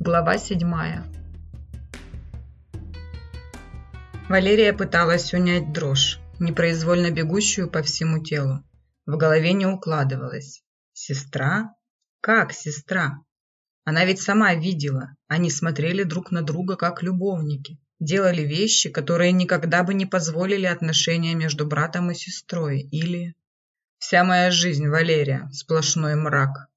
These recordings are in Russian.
Глава седьмая. Валерия пыталась унять дрожь, непроизвольно бегущую по всему телу. В голове не укладывалось. Сестра? Как сестра? Она ведь сама видела. Они смотрели друг на друга как любовники. Делали вещи, которые никогда бы не позволили отношения между братом и сестрой. Или... Вся моя жизнь, Валерия, сплошной мрак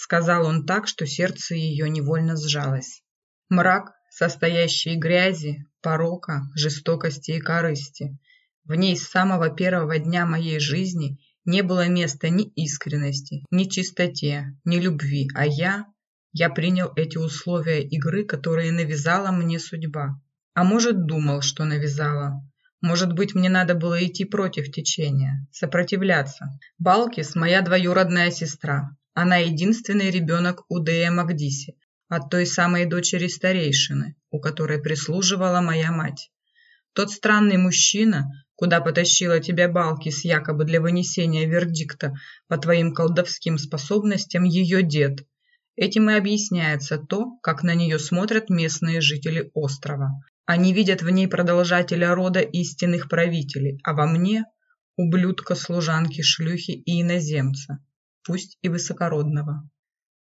сказал он так, что сердце ее невольно сжалось. Мрак, состоящий грязи, порока, жестокости и корысти. В ней с самого первого дня моей жизни не было места ни искренности, ни чистоте, ни любви, а я... Я принял эти условия игры, которые навязала мне судьба. А может, думал, что навязала. Может быть, мне надо было идти против течения, сопротивляться. Балкис – моя двоюродная сестра. Она единственный ребенок у Дея Магдиси, от той самой дочери старейшины, у которой прислуживала моя мать. Тот странный мужчина, куда потащила тебя Балкис якобы для вынесения вердикта по твоим колдовским способностям, ее дед. Этим и объясняется то, как на нее смотрят местные жители острова. Они видят в ней продолжателя рода истинных правителей, а во мне – ублюдка, служанки, шлюхи и иноземца пусть и высокородного.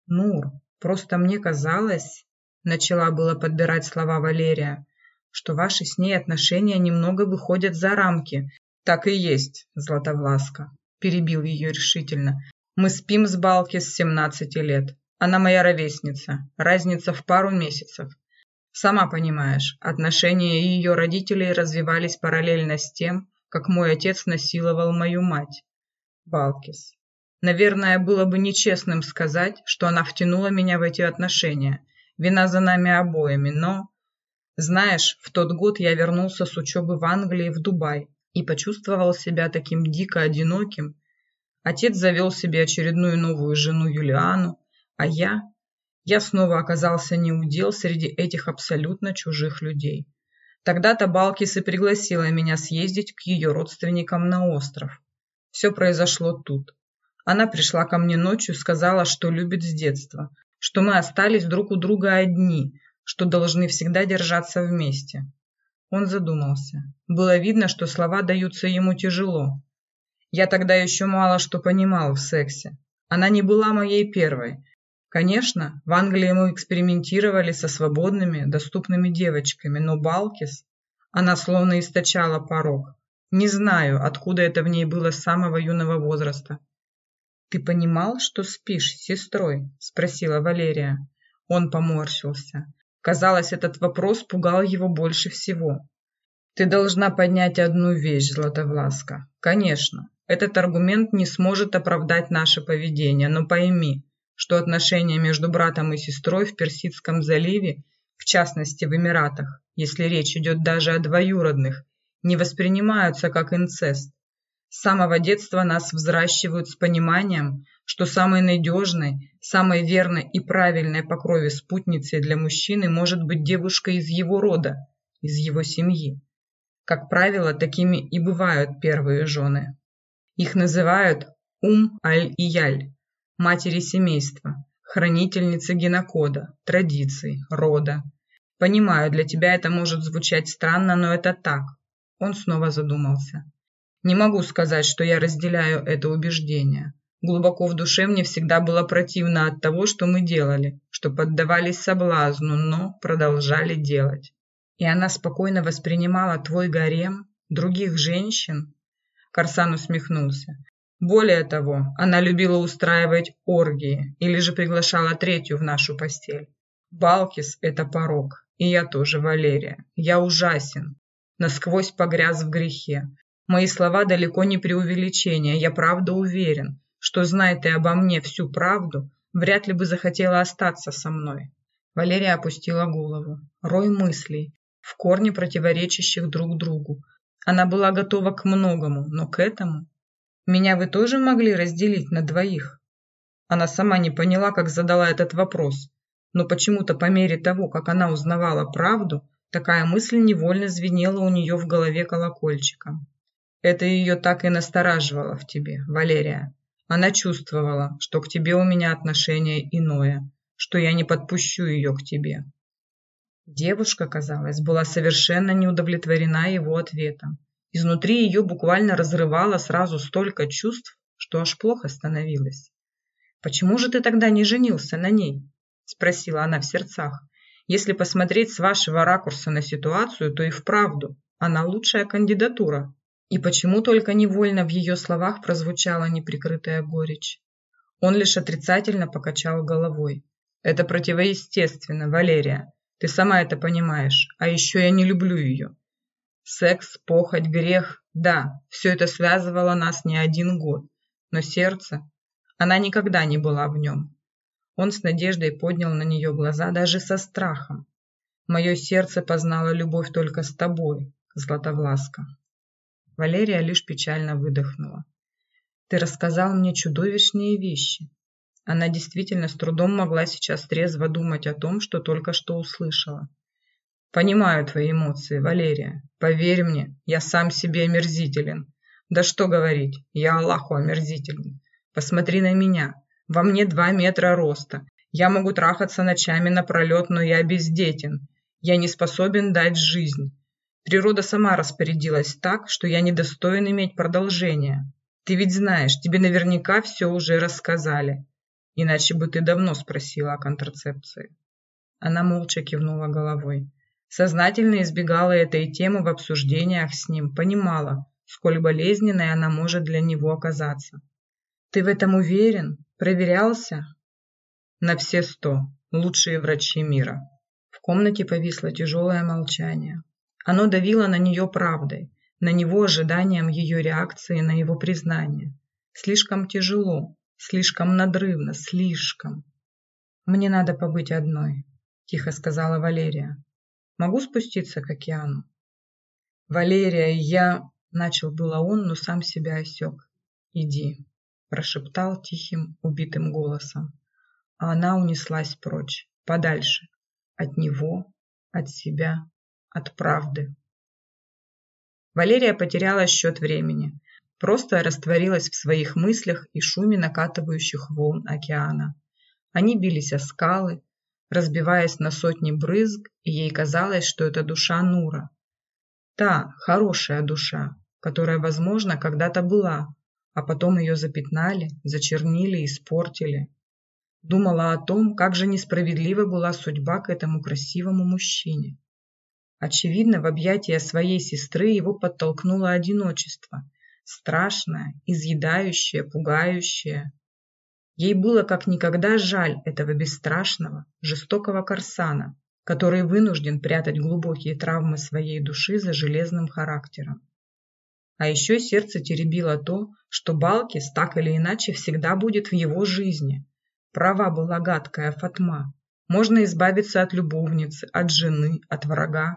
«Нур, просто мне казалось...» Начала было подбирать слова Валерия, что ваши с ней отношения немного выходят за рамки. Так и есть, Златовласка, перебил ее решительно. Мы спим с Балки с 17 лет. Она моя ровесница. Разница в пару месяцев. Сама понимаешь, отношения ее родителей развивались параллельно с тем, как мой отец насиловал мою мать. Балкис. Наверное, было бы нечестным сказать, что она втянула меня в эти отношения. Вина за нами обоими, но... Знаешь, в тот год я вернулся с учебы в Англии в Дубай и почувствовал себя таким дико одиноким. Отец завел себе очередную новую жену Юлиану, а я... Я снова оказался неудел среди этих абсолютно чужих людей. Тогда-то Балкис и пригласила меня съездить к ее родственникам на остров. Все произошло тут. Она пришла ко мне ночью, сказала, что любит с детства, что мы остались друг у друга одни, что должны всегда держаться вместе. Он задумался. Было видно, что слова даются ему тяжело. Я тогда еще мало что понимал в сексе. Она не была моей первой. Конечно, в Англии мы экспериментировали со свободными, доступными девочками, но Балкис, она словно источала порог. Не знаю, откуда это в ней было с самого юного возраста. «Ты понимал, что спишь с сестрой?» – спросила Валерия. Он поморщился. Казалось, этот вопрос пугал его больше всего. «Ты должна поднять одну вещь, Златовласка. Конечно, этот аргумент не сможет оправдать наше поведение, но пойми, что отношения между братом и сестрой в Персидском заливе, в частности в Эмиратах, если речь идет даже о двоюродных, не воспринимаются как инцест. С самого детства нас взращивают с пониманием, что самой надежной, самой верной и правильной по крови спутницей для мужчины может быть девушка из его рода, из его семьи. Как правило, такими и бывают первые жены. Их называют Ум-Аль-Ияль, матери семейства, хранительницы генокода, традиций, рода. Понимаю, для тебя это может звучать странно, но это так. Он снова задумался. Не могу сказать, что я разделяю это убеждение. Глубоко в душе мне всегда было противно от того, что мы делали, что поддавались соблазну, но продолжали делать. И она спокойно воспринимала твой гарем, других женщин. Корсан усмехнулся. Более того, она любила устраивать оргии или же приглашала третью в нашу постель. Балкис – это порог, и я тоже, Валерия. Я ужасен, насквозь погряз в грехе, Мои слова далеко не преувеличение. Я правда уверен, что, зная ты обо мне всю правду, вряд ли бы захотела остаться со мной. Валерия опустила голову. Рой мыслей, в корне противоречащих друг другу. Она была готова к многому, но к этому... Меня вы тоже могли разделить на двоих? Она сама не поняла, как задала этот вопрос, но почему-то по мере того, как она узнавала правду, такая мысль невольно звенела у нее в голове колокольчиком. Это ее так и настораживало в тебе, Валерия. Она чувствовала, что к тебе у меня отношение иное, что я не подпущу ее к тебе». Девушка, казалось, была совершенно не удовлетворена его ответом. Изнутри ее буквально разрывало сразу столько чувств, что аж плохо становилось. «Почему же ты тогда не женился на ней?» – спросила она в сердцах. «Если посмотреть с вашего ракурса на ситуацию, то и вправду она лучшая кандидатура». И почему только невольно в ее словах прозвучала неприкрытая горечь? Он лишь отрицательно покачал головой. «Это противоестественно, Валерия. Ты сама это понимаешь. А еще я не люблю ее. Секс, похоть, грех. Да, все это связывало нас не один год. Но сердце... Она никогда не была в нем. Он с надеждой поднял на нее глаза даже со страхом. Мое сердце познало любовь только с тобой, Златовласка. Валерия лишь печально выдохнула. Ты рассказал мне чудовищные вещи. Она действительно с трудом могла сейчас трезво думать о том, что только что услышала. Понимаю твои эмоции, Валерия. Поверь мне, я сам себе омерзителен. Да что говорить, я Аллаху омерзителен. Посмотри на меня. Во мне два метра роста. Я могу трахаться ночами напролет, но я бездетен. Я не способен дать жизнь. Природа сама распорядилась так, что я недостоин иметь продолжение. Ты ведь знаешь, тебе наверняка все уже рассказали. Иначе бы ты давно спросила о контрацепции. Она молча кивнула головой. Сознательно избегала этой темы в обсуждениях с ним, понимала, сколь болезненной она может для него оказаться. «Ты в этом уверен? Проверялся?» «На все сто. Лучшие врачи мира». В комнате повисло тяжелое молчание. Оно давило на нее правдой, на него ожиданием ее реакции на его признание. Слишком тяжело, слишком надрывно, слишком. «Мне надо побыть одной», – тихо сказала Валерия. Могу спуститься к океану?» «Валерия, я...» — начал было он, но сам себя осек. «Иди», — прошептал тихим, убитым голосом. А она унеслась прочь, подальше. От него, от себя, от правды. Валерия потеряла счет времени. Просто растворилась в своих мыслях и шуме накатывающих волн океана. Они бились о скалы, разбиваясь на сотни брызг, и ей казалось, что это душа Нура. Та, хорошая душа, которая, возможно, когда-то была, а потом ее запятнали, зачернили, испортили. Думала о том, как же несправедлива была судьба к этому красивому мужчине. Очевидно, в объятия своей сестры его подтолкнуло одиночество, страшное, изъедающее, пугающее. Ей было как никогда жаль этого бесстрашного, жестокого Корсана, который вынужден прятать глубокие травмы своей души за железным характером. А еще сердце теребило то, что Балкис так или иначе всегда будет в его жизни. Права была гадкая Фатма. Можно избавиться от любовницы, от жены, от врага.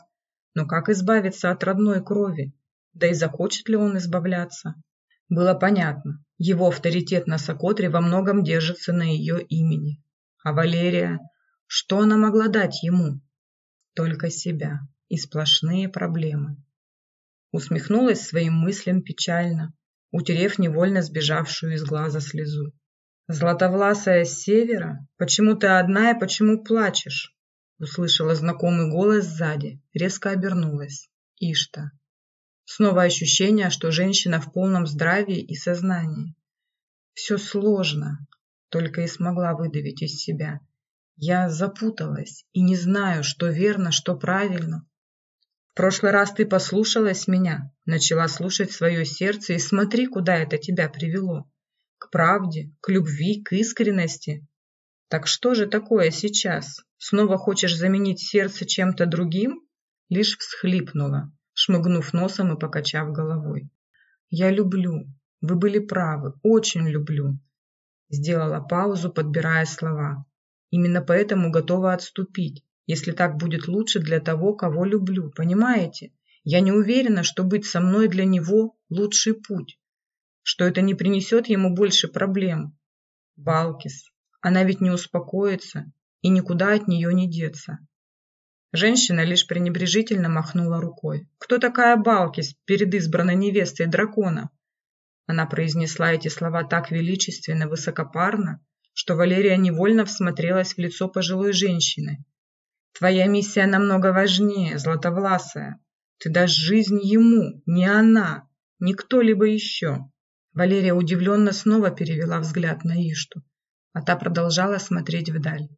Но как избавиться от родной крови? Да и захочет ли он избавляться? Было понятно, его авторитет на Сокотре во многом держится на ее имени. А Валерия, что она могла дать ему? Только себя и сплошные проблемы. Усмехнулась своим мыслям печально, утерев невольно сбежавшую из глаза слезу. «Златовласая с севера? Почему ты одна и почему плачешь?» Услышала знакомый голос сзади, резко обернулась. Ишта. Снова ощущение, что женщина в полном здравии и сознании. Все сложно, только и смогла выдавить из себя. Я запуталась и не знаю, что верно, что правильно. В прошлый раз ты послушалась меня, начала слушать свое сердце и смотри, куда это тебя привело. К правде, к любви, к искренности. Так что же такое сейчас? Снова хочешь заменить сердце чем-то другим? Лишь всхлипнула шмыгнув носом и покачав головой. «Я люблю. Вы были правы. Очень люблю». Сделала паузу, подбирая слова. «Именно поэтому готова отступить, если так будет лучше для того, кого люблю. Понимаете? Я не уверена, что быть со мной для него – лучший путь, что это не принесет ему больше проблем. Балкис, она ведь не успокоится и никуда от нее не деться. Женщина лишь пренебрежительно махнула рукой. «Кто такая Балкис перед избранной невестой дракона?» Она произнесла эти слова так величественно, высокопарно, что Валерия невольно всмотрелась в лицо пожилой женщины. «Твоя миссия намного важнее, Златовласая. Ты дашь жизнь ему, не она, не кто-либо еще». Валерия удивленно снова перевела взгляд на Ишту, а та продолжала смотреть вдаль.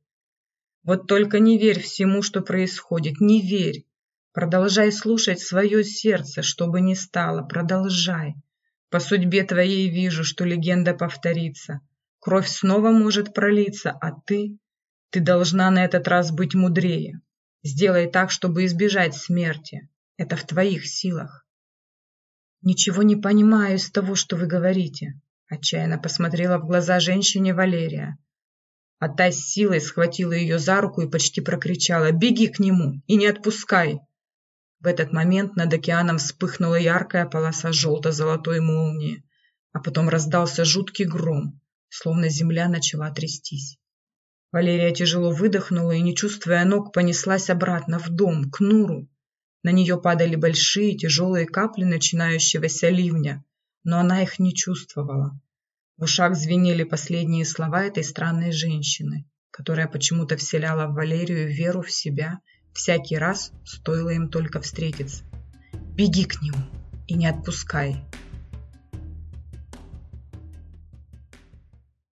«Вот только не верь всему, что происходит, не верь. Продолжай слушать свое сердце, что бы ни стало, продолжай. По судьбе твоей вижу, что легенда повторится. Кровь снова может пролиться, а ты... Ты должна на этот раз быть мудрее. Сделай так, чтобы избежать смерти. Это в твоих силах. Ничего не понимаю из того, что вы говорите. Отчаянно посмотрела в глаза женщине Валерия. А та с силой схватила ее за руку и почти прокричала «Беги к нему и не отпускай!» В этот момент над океаном вспыхнула яркая полоса желто-золотой молнии, а потом раздался жуткий гром, словно земля начала трястись. Валерия тяжело выдохнула и, не чувствуя ног, понеслась обратно в дом, к Нуру. На нее падали большие тяжелые капли начинающегося ливня, но она их не чувствовала. В ушах звенели последние слова этой странной женщины, которая почему-то вселяла в Валерию веру в себя Всякий раз стоило им только встретиться. «Беги к нему и не отпускай!»